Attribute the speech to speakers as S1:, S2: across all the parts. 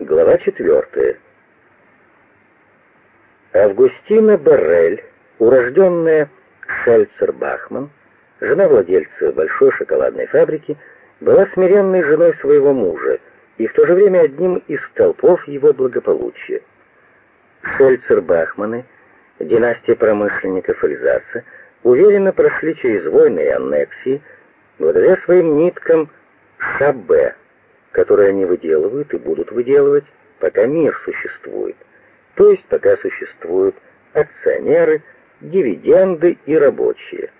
S1: Глава 4. Августина Баррель, урожденная Шельцер-Бахман, жена владельца большой шоколадной фабрики, была смиренной женой своего мужа и в то же время одним из столпов его благополучия. Шельцер-Бахманы, династия промышленников Эльзаса, уверенно прошли через войны и аннексии благодаря своим ниткам Шабе, которые они выделывают и будут выделывать, пока мир существует, то есть пока существуют акционеры, дивиденды и рабочие.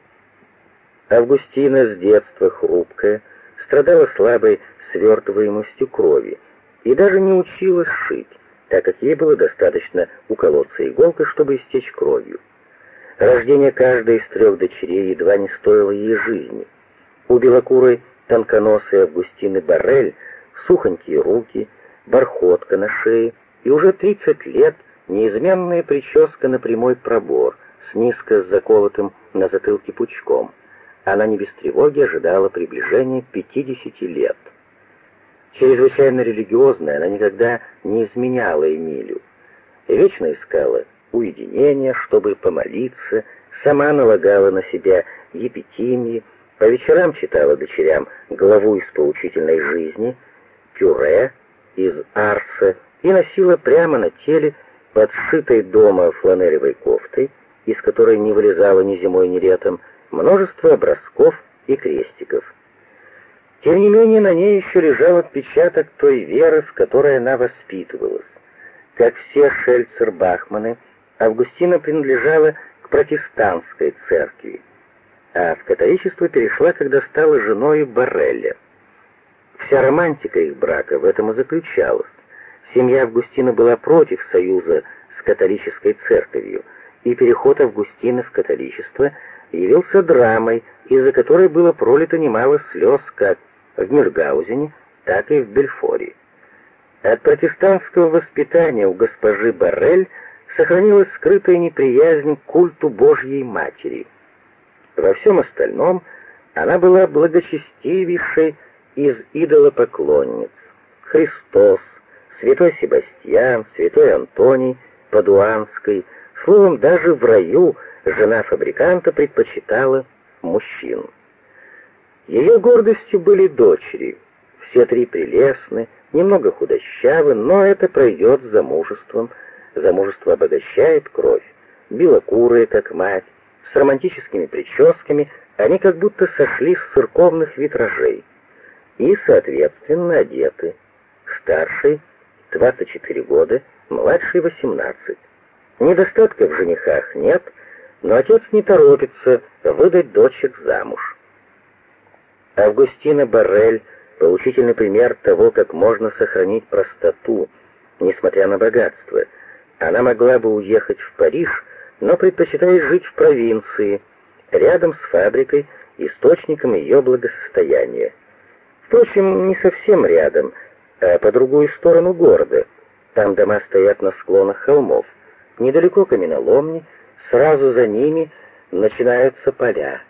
S1: Августина с детства хрупкая, страдала слабой свертываемостью крови и даже не училась шить, так как ей было достаточно уколоться иголкой, чтобы истечь кровью. Рождение каждой из трех дочерей едва не стоило ей жизни. У белокурой тонконосой Августины Баррель сухонькие руки, бархотка на шее и уже 30 лет неизменная прическа на прямой пробор с низко заколотым на затылке пучком. Она не без тревоги ожидала приближения 50 лет. Чрезвычайно религиозная, она никогда не изменяла Эмилю. Вечно искала уединения, чтобы помолиться, сама налагала на себя епитимии, по вечерам читала дочерям главу из поучительной жизни, пюре из арса и носила прямо на теле подшитой дома фланелевой кофтой, из которой не вылезала ни зимой, ни летом, множество образков и крестиков. Тем не менее, на ней еще лежал отпечаток той веры, в которой она воспитывалась. Как все Шельцер-Бахманы, Августина принадлежала к протестантской церкви, а в католичество перешла, когда стала женой Барреля. Вся романтика их брака в этом и заключалась. Семья Августина была против союза с католической церковью, и переход Августина в католичество явился драмой, из-за которой было пролито немало слез как в Миргаузене, так и в Бельфоре. От протестантского воспитания у госпожи Баррель сохранилась скрытая неприязнь к культу Божьей Матери. Во всем остальном она была благочестивейшей из идолопоклонниц. Христос, святой Себастьян, святой Антоний, Падуанский, словом, даже в раю жена фабриканта предпочитала мужчин. Ее гордостью были дочери. Все три прелестны, немного худощавы, но это пройдет с замужеством. Замужество обогащает кровь. Белокурые, как мать, с романтическими прическами, они как будто сошли с церковных витражей и, соответственно, одеты. Старший 24 года, младший 18. Недостатков в женихах нет, но отец не торопится выдать дочек замуж. Августина Баррель — поучительный пример того, как можно сохранить простоту, несмотря на богатство. Она могла бы уехать в Париж, но предпочитает жить в провинции, рядом с фабрикой, источником ее благосостояния. Впрочем, не совсем рядом, а по другую сторону города. Там дома стоят на склонах холмов. Недалеко каменоломни, сразу за ними начинаются поля.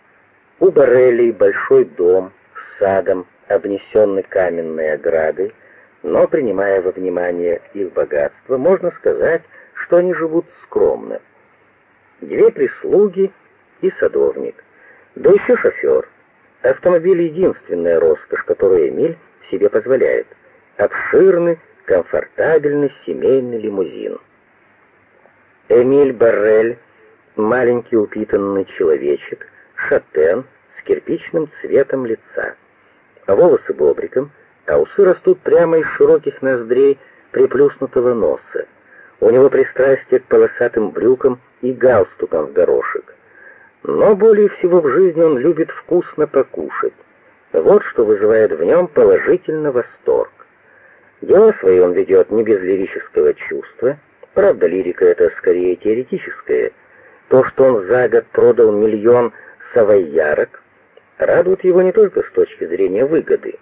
S1: У Борелей большой дом с садом, обнесенный каменной оградой, но, принимая во внимание их богатство, можно сказать, что они живут скромно. Две прислуги и садовник, да еще шофер. Автомобиль — единственная роскошь, которую Эмиль себе позволяет. Обширный, комфортабельный семейный лимузин. Эмиль Баррель, маленький упитанный человечек, шатен с кирпичным цветом лица. Волосы бобриком, а усы растут прямо из широких ноздрей приплюснутого носа. У него пристрастие к полосатым брюкам и галстукам в горошек. Но более всего в жизни он любит вкусно покушать. Вот что вызывает в нем положительный восторг. Дело свое он ведет не без лирического чувства, правда, лирика это скорее теоретическая. То, что он за год продал миллион савойярок, радует его не только с точки зрения выгоды.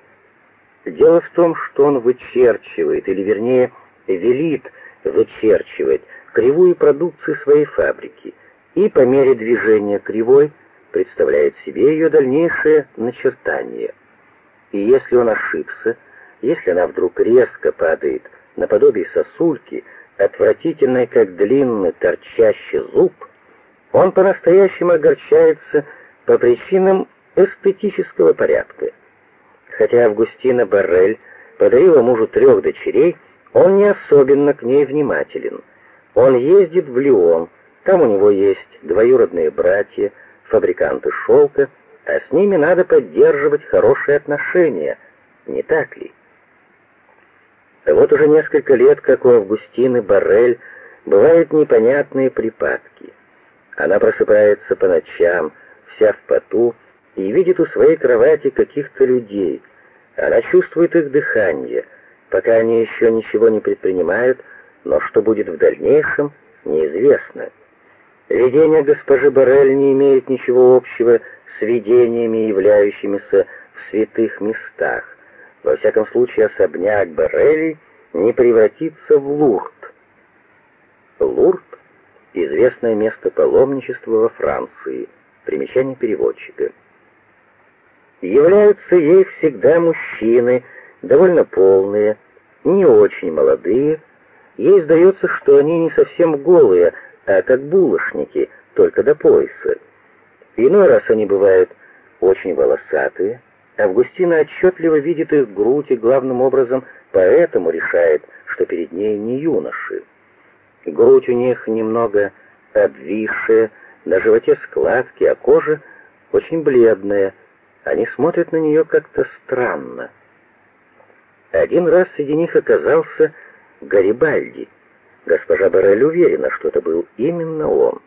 S1: Дело в том, что он вычерчивает, или вернее, велит вычерчивать кривую продукции своей фабрики – и по мере движения кривой представляет себе ее дальнейшее начертание. И если он ошибся, если она вдруг резко падает наподобие сосульки, отвратительной, как длинный торчащий зуб, он по-настоящему огорчается по причинам эстетического порядка. Хотя Августина Баррель подарила мужу трех дочерей, он не особенно к ней внимателен. Он ездит в Лион, там у него есть двоюродные братья, фабриканты шелка, а с ними надо поддерживать хорошие отношения, не так ли? Вот уже несколько лет, как у Августины Баррель, бывают непонятные припадки. Она просыпается по ночам, вся в поту, и видит у своей кровати каких-то людей. Она чувствует их дыхание, пока они еще ничего не предпринимают, но что будет в дальнейшем, неизвестно. Видение госпожи Барель не имеет ничего общего с видениями, являющимися в святых местах. Во всяком случае, особняк Барелей не превратится в Лурд. Лурд — известное место паломничества во Франции. Примечание переводчика. Являются ей всегда мужчины, довольно полные, не очень молодые. Ей сдается, что они не совсем голые, а как булочники, только до пояса. Иной раз они бывают очень волосатые. Августина отчетливо видит их грудь и главным образом поэтому решает, что перед ней не юноши. Грудь у них немного обвисшая, на животе складки, а кожа очень бледная. Они смотрят на нее как-то странно. Один раз среди них оказался Гарибальди. Госпожа Барель уверена, что это был именно он.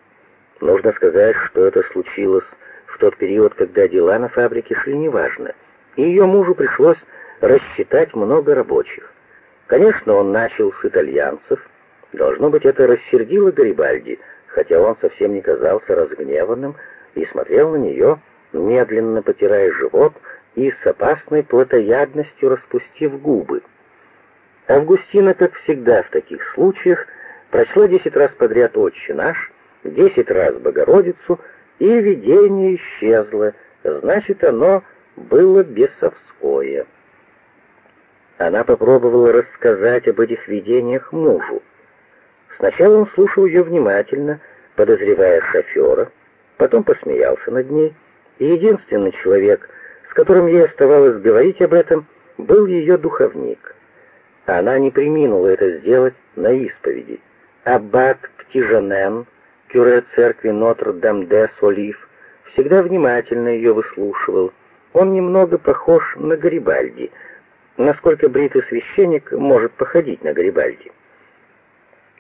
S1: Нужно сказать, что это случилось в тот период, когда дела на фабрике шли неважно, и ее мужу пришлось рассчитать много рабочих. Конечно, он начал с итальянцев. Должно быть, это рассердило Гарибальди, хотя он совсем не казался разгневанным и смотрел на нее, медленно потирая живот и с опасной плотоядностью распустив губы. Августина, как всегда в таких случаях, прочла десять раз подряд «Отче наш», десять раз Богородицу, и видение исчезло, значит, оно было бесовское. Она попробовала рассказать об этих видениях мужу. Сначала он слушал ее внимательно, подозревая шофера, потом посмеялся над ней, и единственный человек, с которым ей оставалось говорить об этом, был ее духовник. Она не приминула это сделать на исповеди. Аббат Птижанен, кюре церкви Нотр-Дам-де-Солив, всегда внимательно ее выслушивал. Он немного похож на Гарибальди, насколько бритый священник может походить на Гарибальди.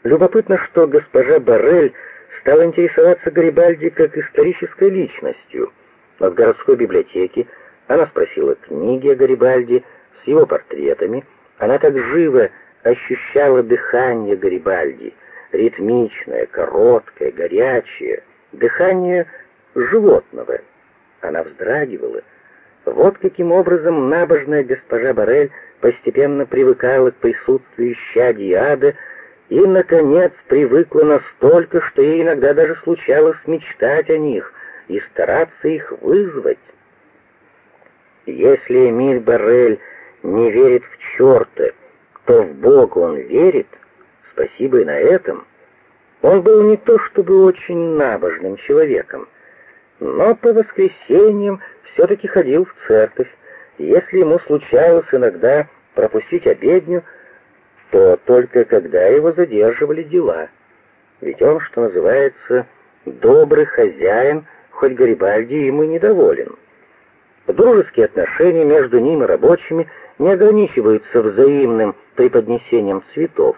S1: Любопытно, что госпожа Баррель стала интересоваться Гарибальди как исторической личностью. В городской библиотеке она спросила книги о Гарибальди с его портретами. Она так живо ощущала дыхание Гарибальди, ритмичное, короткое, горячее, дыхание животного. Она вздрагивала. Вот каким образом набожная госпожа Барель постепенно привыкала к присутствию щади ада и, наконец, привыкла настолько, что ей иногда даже случалось мечтать о них и стараться их вызвать. Если Эмиль Барель не верит в черта, то в Бога он верит, спасибо и на этом. Он был не то чтобы очень набожным человеком, но по воскресеньям все-таки ходил в церковь. Если ему случалось иногда пропустить обедню, то только когда его задерживали дела. Ведь он, что называется, добрый хозяин, хоть Гарибальди им и недоволен. Дружеские отношения между ним и рабочими не ограничиваются взаимным преподнесением цветов.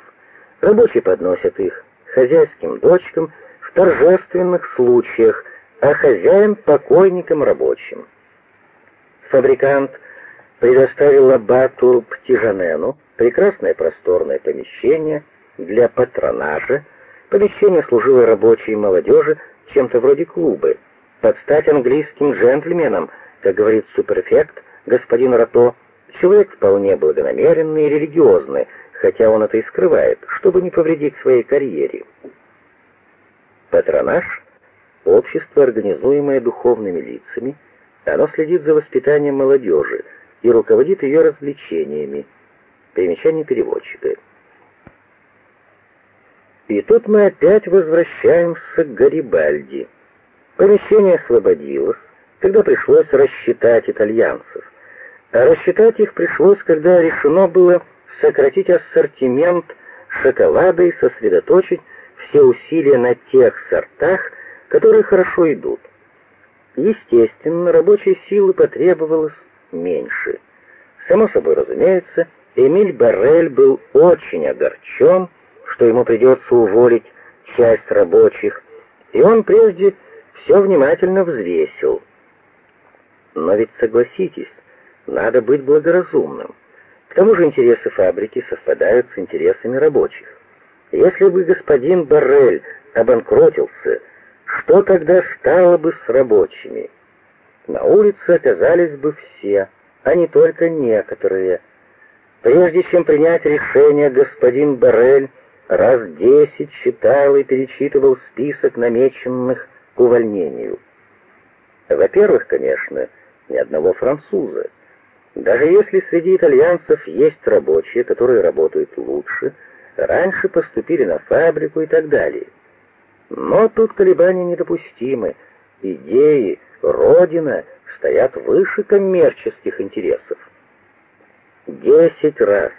S1: Рабочие подносят их хозяйским дочкам в торжественных случаях, а хозяин — покойникам рабочим. Фабрикант предоставил аббату Птижанену прекрасное просторное помещение для патронажа. Помещение служило рабочей молодежи чем-то вроде клуба, под стать английским джентльменам, как говорит суперфект господин Рато, человек вполне благонамеренный и религиозный, хотя он это и скрывает, чтобы не повредить своей карьере. Патронаж — общество, организуемое духовными лицами, оно следит за воспитанием молодежи и руководит ее развлечениями. Примечание переводчика. И тут мы опять возвращаемся к Гарибальди. Помещение освободилось, когда пришлось рассчитать итальянцев. А рассчитать их пришлось, когда решено было сократить ассортимент шоколада и сосредоточить все усилия на тех сортах, которые хорошо идут. Естественно, рабочей силы потребовалось меньше. Само собой разумеется, Эмиль Баррель был очень огорчен, что ему придется уволить часть рабочих, и он прежде все внимательно взвесил. Но ведь согласитесь, надо быть благоразумным. К тому же интересы фабрики совпадают с интересами рабочих. Если бы господин Баррель обанкротился, что тогда стало бы с рабочими? На улице оказались бы все, а не только некоторые. Прежде чем принять решение, господин Баррель раз десять читал и перечитывал список намеченных к увольнению. Во-первых, конечно, ни одного француза. Даже если среди итальянцев есть рабочие, которые работают лучше, раньше поступили на фабрику и так далее. Но тут колебания недопустимы. Идеи, родина стоят выше коммерческих интересов. Десять раз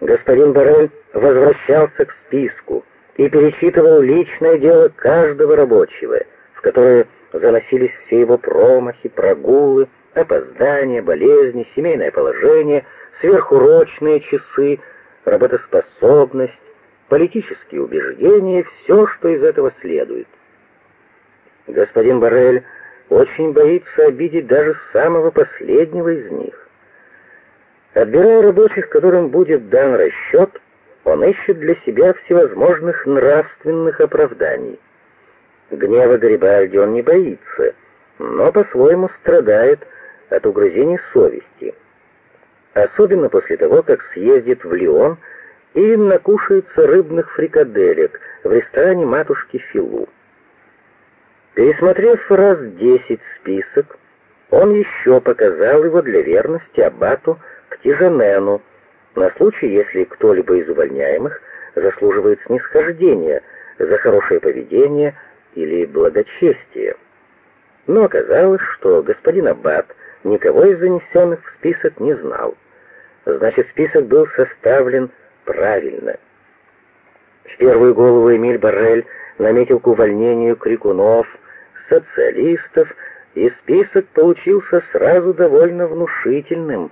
S1: господин Барель возвращался к списку и перечитывал личное дело каждого рабочего, в которое заносились все его промахи, прогулы, опоздания, болезни, семейное положение, сверхурочные часы, работоспособность, политические убеждения все, что из этого следует. Господин Барель очень боится обидеть даже самого последнего из них. Отбирая рабочих, которым будет дан расчет, он ищет для себя всевозможных нравственных оправданий. Гнева Гарибальди он не боится, но по-своему страдает от угрызений совести. Особенно после того, как съездит в Лион и накушается рыбных фрикаделек в ресторане матушки Филу. Пересмотрев раз десять список, он еще показал его для верности аббату Ктиженену, на случай, если кто-либо из увольняемых заслуживает снисхождения за хорошее поведение или благочестие. Но оказалось, что господин Аббат никого из занесенных в список не знал. Значит, список был составлен правильно. В первую голову Эмиль Баррель наметил к увольнению крикунов, социалистов, и список получился сразу довольно внушительным.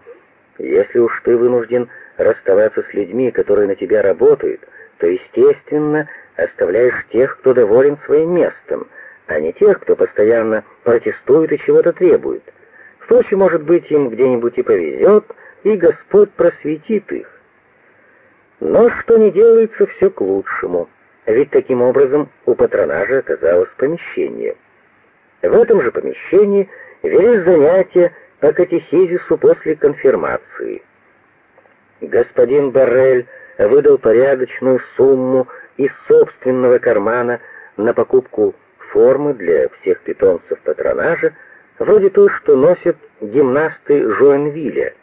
S1: Если уж ты вынужден расставаться с людьми, которые на тебя работают, то, естественно, оставляешь тех, кто доволен своим местом, а не тех, кто постоянно протестует и чего-то требует. Впрочем, может быть, им где-нибудь и повезет, и Господь просветит их. Но что не делается, все к лучшему, ведь таким образом у патронажа оказалось помещение. В этом же помещении велись занятия по катехизису после конфирмации. Господин Баррель выдал порядочную сумму из собственного кармана на покупку формы для всех питомцев патронажа, вроде той, что носят гимнасты Жоэнвилля,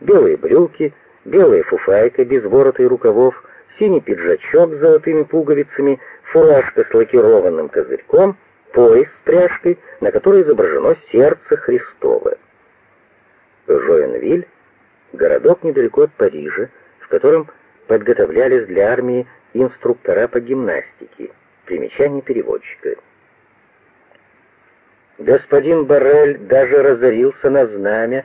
S1: белые брюки, белая фуфайка без ворота и рукавов, синий пиджачок с золотыми пуговицами, фуражка с лакированным козырьком, пояс с пряжкой, на которой изображено сердце Христово. Жоэнвиль — городок недалеко от Парижа, в котором подготовлялись для армии инструктора по гимнастике. Примечание переводчика. Господин Баррель даже разорился на знамя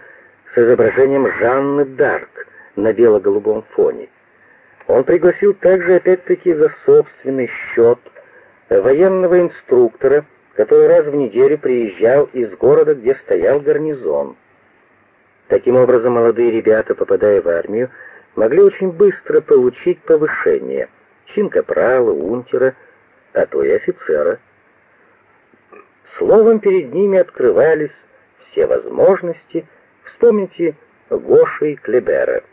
S1: с изображением Жанны Д'Арк на бело-голубом фоне. Он пригласил также, опять-таки, за собственный счет военного инструктора, который раз в неделю приезжал из города, где стоял гарнизон. Таким образом, молодые ребята, попадая в армию, могли очень быстро получить повышение, чин капрала, унтера, а то и офицера. Словом, перед ними открывались все возможности, вспомните Гоша и Клебера.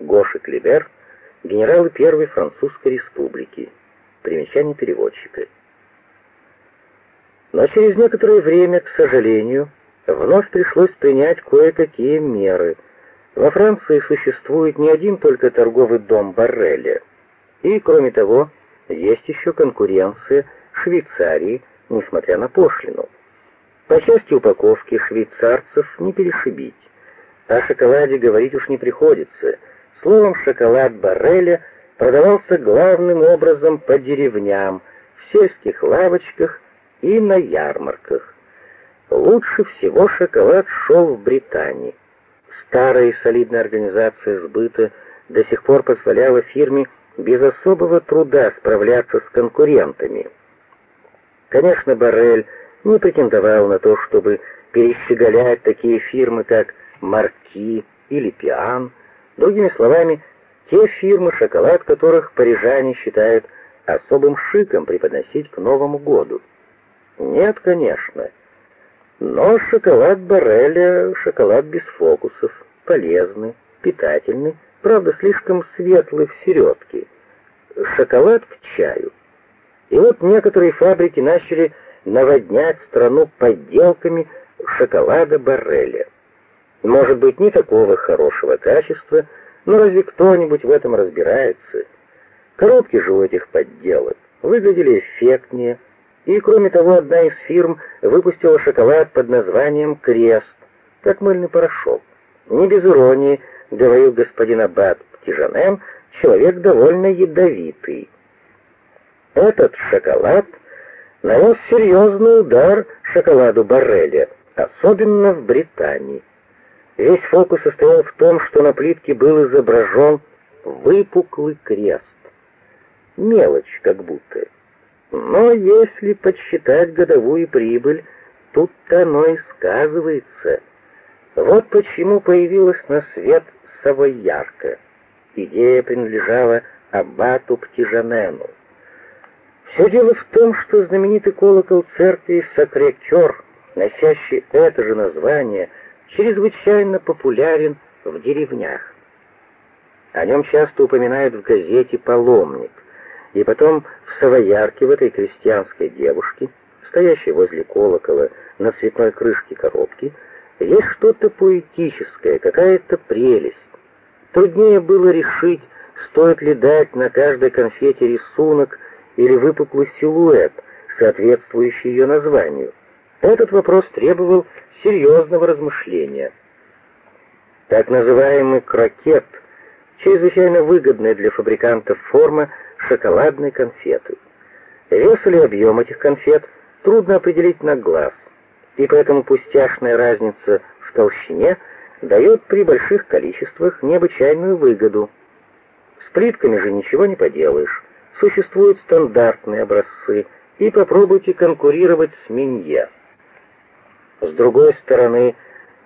S1: Гоша Клебер — генералы Первой Французской Республики. Примечание переводчика. Но через некоторое время, к сожалению, вновь пришлось принять кое-какие меры. Во Франции существует не один только торговый дом Барреля. И, кроме того, есть еще конкуренция Швейцарии, несмотря на пошлину. По части упаковки швейцарцев не перешибить. О шоколаде говорить уж не приходится. Словом, шоколад Барреля продавался главным образом по деревням, в сельских лавочках и на ярмарках. Лучше всего шоколад шел в Британии. Старая и солидная организация сбыта до сих пор позволяла фирме без особого труда справляться с конкурентами. Конечно, Баррель не претендовал на то, чтобы перещеголять такие фирмы, как Марки или Пиан, другими словами, те фирмы, шоколад которых парижане считают особым шиком преподносить к Новому году. Нет, конечно. Но шоколад Барреля — шоколад без фокусов, полезный, питательный, правда, слишком светлый в середке. Шоколад к чаю. И вот некоторые фабрики начали наводнять страну подделками шоколада Барреля. Может быть, не такого хорошего качества, но разве кто-нибудь в этом разбирается? Коробки же у этих подделок выглядели эффектнее, и, кроме того, одна из фирм выпустила шоколад под названием «Крест», как мыльный порошок. Не без иронии, говорил господин Аббат Птижанем, человек довольно ядовитый. Этот шоколад нанес серьезный удар шоколаду Барреля, особенно в Британии. Весь фокус состоял в том, что на плитке был изображен выпуклый крест. Мелочь как будто. Но если подсчитать годовую прибыль, тут-то оно и сказывается. Вот почему появилась на свет Савойярка. Идея принадлежала аббату Птижанену. Все дело в том, что знаменитый колокол церкви Сакрекер, носящий это же название, чрезвычайно популярен в деревнях. О нем часто упоминают в газете «Паломник», и потом в Савоярке, в этой крестьянской девушке, стоящей возле колокола на цветной крышке коробки, есть что-то поэтическое, какая-то прелесть. Труднее было решить, стоит ли дать на каждой конфете рисунок или выпуклый силуэт, соответствующий ее названию. Этот вопрос требовал серьезного размышления. Так называемый крокет — чрезвычайно выгодная для фабрикантов форма шоколадной конфеты. Вес или объем этих конфет трудно определить на глаз, и поэтому пустяшная разница в толщине дает при больших количествах необычайную выгоду. С плитками же ничего не поделаешь. Существуют стандартные образцы, и попробуйте конкурировать с Минье. С другой стороны,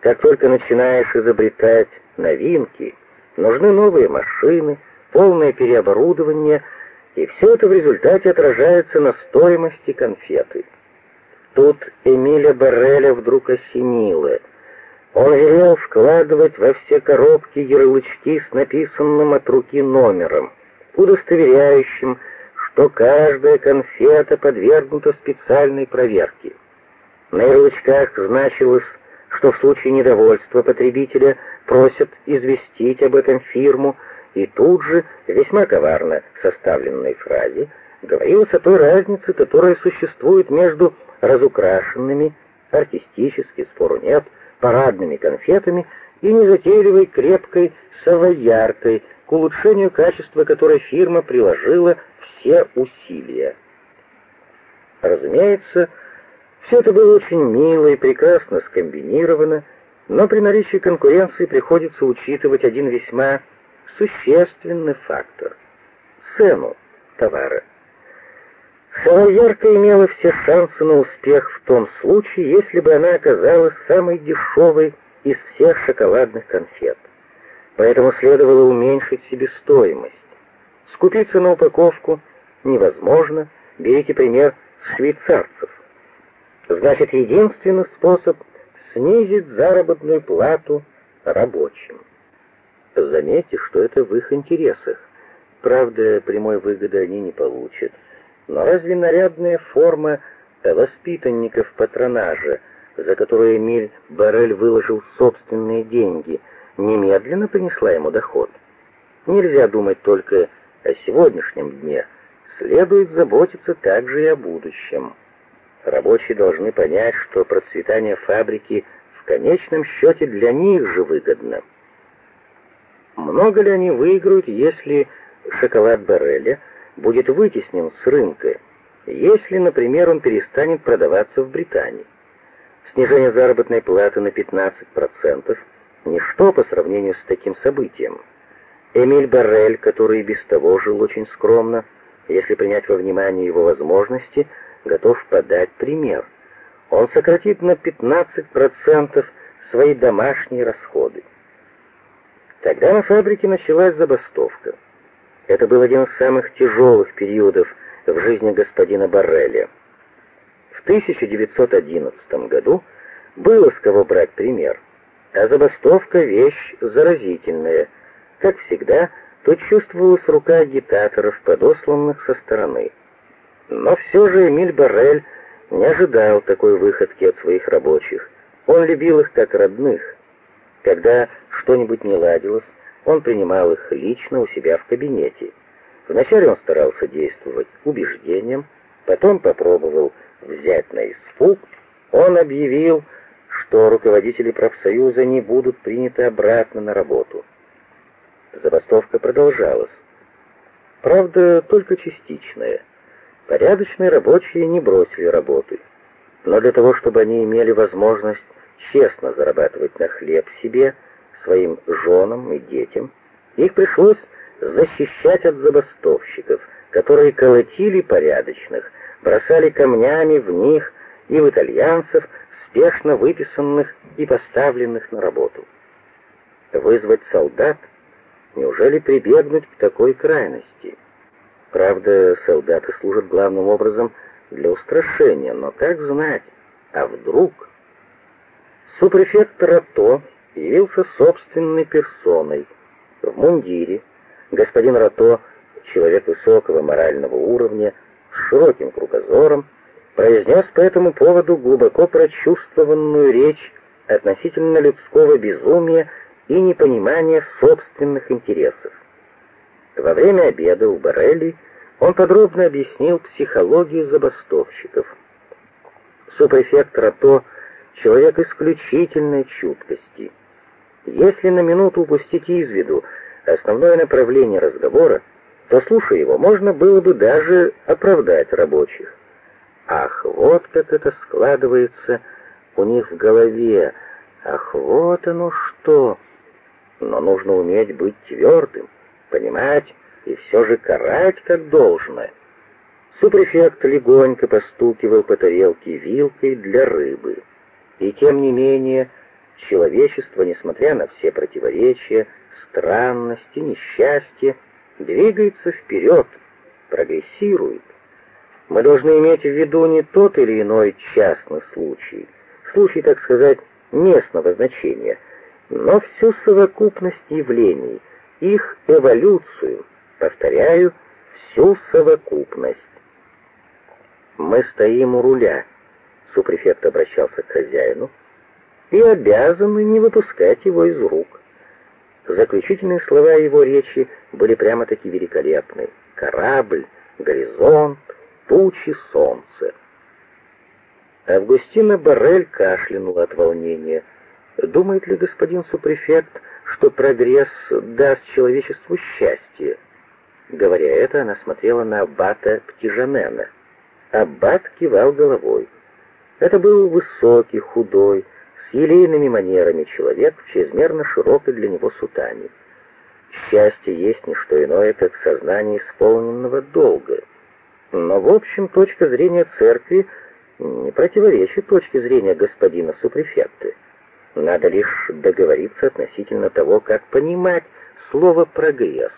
S1: как только начинаешь изобретать новинки, нужны новые машины, полное переоборудование, и все это в результате отражается на стоимости конфеты. Тут Эмиля Барреля вдруг осенило. Он велел вкладывать во все коробки ярлычки с написанным от руки номером, удостоверяющим, что каждая конфета подвергнута специальной проверке. На ярлычках значилось, что в случае недовольства потребителя просят известить об этом фирму, и тут же, весьма коварно составленной фразе, говорилось о той разнице, которая существует между разукрашенными, артистически, спору нет, парадными конфетами и незатейливой крепкой савояркой, к улучшению качества которой фирма приложила все усилия. Разумеется, все это было очень мило и прекрасно скомбинировано, но при наличии конкуренции приходится учитывать один весьма существенный фактор — цену товара. Савоярка имела все шансы на успех в том случае, если бы она оказалась самой дешевой из всех шоколадных конфет. Поэтому следовало уменьшить себестоимость. Скупиться на упаковку невозможно, берите пример швейцарцев. Значит, единственный способ снизить заработную плату рабочим. Заметьте, что это в их интересах. Правда, прямой выгоды они не получат. Но разве нарядная форма воспитанников патронажа, за которую Эмиль Барель выложил собственные деньги, немедленно принесла ему доход? Нельзя думать только о сегодняшнем дне, следует заботиться также и о будущем. Рабочие должны понять, что процветание фабрики в конечном счете для них же выгодно. Много ли они выиграют, если шоколад Барреля будет вытеснен с рынка, если, например, он перестанет продаваться в Британии? Снижение заработной платы на 15% – ничто по сравнению с таким событием. Эмиль Баррель, который и без того жил очень скромно, если принять во внимание его возможности, готов подать пример. Он сократит на 15% свои домашние расходы. Тогда на фабрике началась забастовка. Это был один из самых тяжелых периодов в жизни господина Барреля. В 1911 году было с кого брать пример, а забастовка — вещь заразительная. Как всегда, тут чувствовалась рука агитаторов, подосланных со стороны. Но все же Эмиль Баррель не ожидал такой выходки от своих рабочих. Он любил их как родных. Когда что-нибудь не ладилось, он принимал их лично у себя в кабинете. Вначале он старался действовать убеждением, потом попробовал взять на испуг. Он объявил, что руководители профсоюза не будут приняты обратно на работу. Забастовка продолжалась. Правда, только частичная. Порядочные рабочие не бросили работы. Но для того, чтобы они имели возможность честно зарабатывать на хлеб себе, своим женам и детям, их пришлось защищать от забастовщиков, которые колотили порядочных, бросали камнями в них и в итальянцев, спешно выписанных и поставленных на работу. Вызвать солдат? Неужели прибегнуть к такой крайности? Правда, солдаты служат главным образом для устрашения, но как знать, а вдруг... Супрефект Рато явился собственной персоной, в мундире. Господин Рато, человек высокого морального уровня, с широким кругозором, произнес по этому поводу глубоко прочувствованную речь относительно людского безумия и непонимания собственных интересов. Во время обеда у Барелли он подробно объяснил психологию забастовщиков. Супрефект Рато — человек исключительной чуткости. Если на минуту упустить из виду основное направление разговора, то, слушая его, можно было бы даже оправдать рабочих. Ах, вот как это складывается у них в голове, ах, вот оно что! Но нужно уметь быть твердым, понимать и все же карать как должно. Супрефект легонько постукивал по тарелке вилкой для рыбы. И тем не менее, человечество, несмотря на все противоречия, странности, несчастья, двигается вперед, прогрессирует. Мы должны иметь в виду не тот или иной частный случай, случай, так сказать, местного значения, но всю совокупность явлений, их эволюцию, повторяю, всю совокупность. Мы стоим у руля, супрефект обращался к хозяину, и обязаны не выпускать его из рук. Заключительные слова его речи были прямо-таки великолепны. Корабль, горизонт, тучи, солнце. Августина Баррель кашлянула от волнения. Думает ли господин супрефект, что прогресс даст человечеству счастье? Говоря это, она смотрела на аббата Птижанена. Аббат кивал головой. Это был высокий, худой, с елейными манерами человек в чрезмерно широкой для него сутане. Счастье есть не что иное, как сознание исполненного долга. Но, в общем, точка зрения церкви не противоречит точке зрения господина супрефекта. Надо лишь договориться относительно того, как понимать слово «прогресс».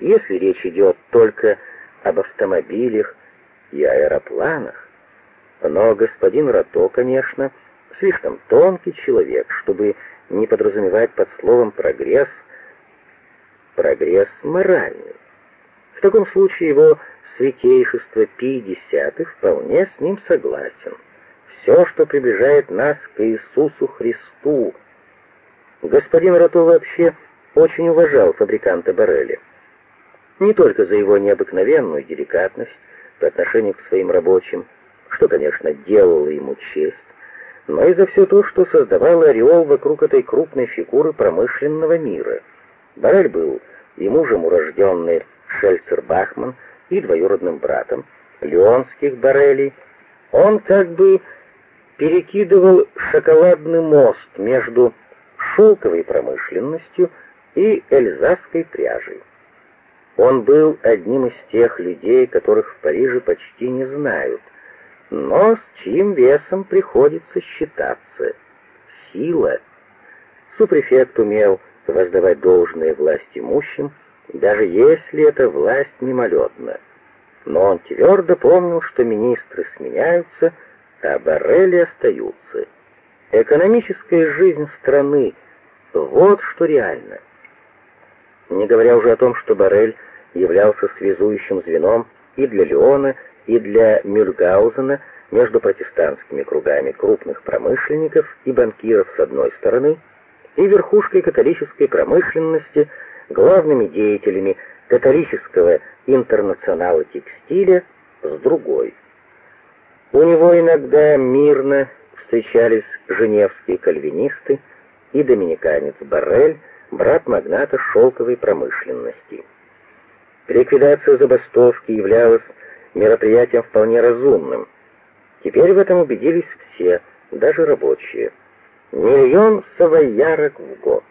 S1: Если речь идет только об автомобилях и аэропланах, но господин Рато, конечно, слишком тонкий человек, чтобы не подразумевать под словом «прогресс» прогресс моральный. В таком случае его святейшество Пий X вполне с ним согласен. Все, что приближает нас к Иисусу Христу. Господин Рото вообще очень уважал фабриканта Барреля. не только за его необыкновенную деликатность по отношению к своим рабочим, что, конечно, делало ему честь, но и за все то, что создавало ореол вокруг этой крупной фигуры промышленного мира. Барель был и мужем урожденный Шельцер Бахман, и двоюродным братом Леонских Барелей. Он как бы перекидывал шоколадный мост между шелковой промышленностью и эльзасской пряжей. Он был одним из тех людей, которых в Париже почти не знают, но с чьим весом приходится считаться. Сила. Супрефект умел воздавать должное власть имущим, даже если эта власть мимолетна. Но он твердо помнил, что министры сменяются, а барели остаются. Экономическая жизнь страны — вот что реально. Не говоря уже о том, что Барель являлся связующим звеном и для Леона, и для Мюльгаузена между протестантскими кругами крупных промышленников и банкиров с одной стороны и верхушкой католической промышленности, главными деятелями католического интернационала текстиля с другой. У него иногда мирно встречались женевские кальвинисты и доминиканец Баррель, брат магната шелковой промышленности. Ликвидация забастовки являлась мероприятием вполне разумным. Теперь в этом убедились все, даже рабочие. Миллион савоярок в год.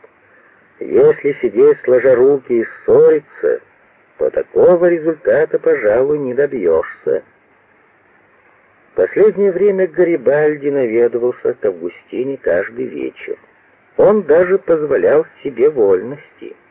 S1: Если сидеть сложа руки и ссориться, то такого результата, пожалуй, не добьешься. Последнее время Гарибальди наведывался к Августине каждый вечер. Он даже позволял себе вольности —